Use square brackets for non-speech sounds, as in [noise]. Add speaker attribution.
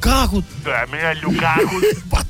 Speaker 1: carro.
Speaker 2: É, melhor carro. [laughs]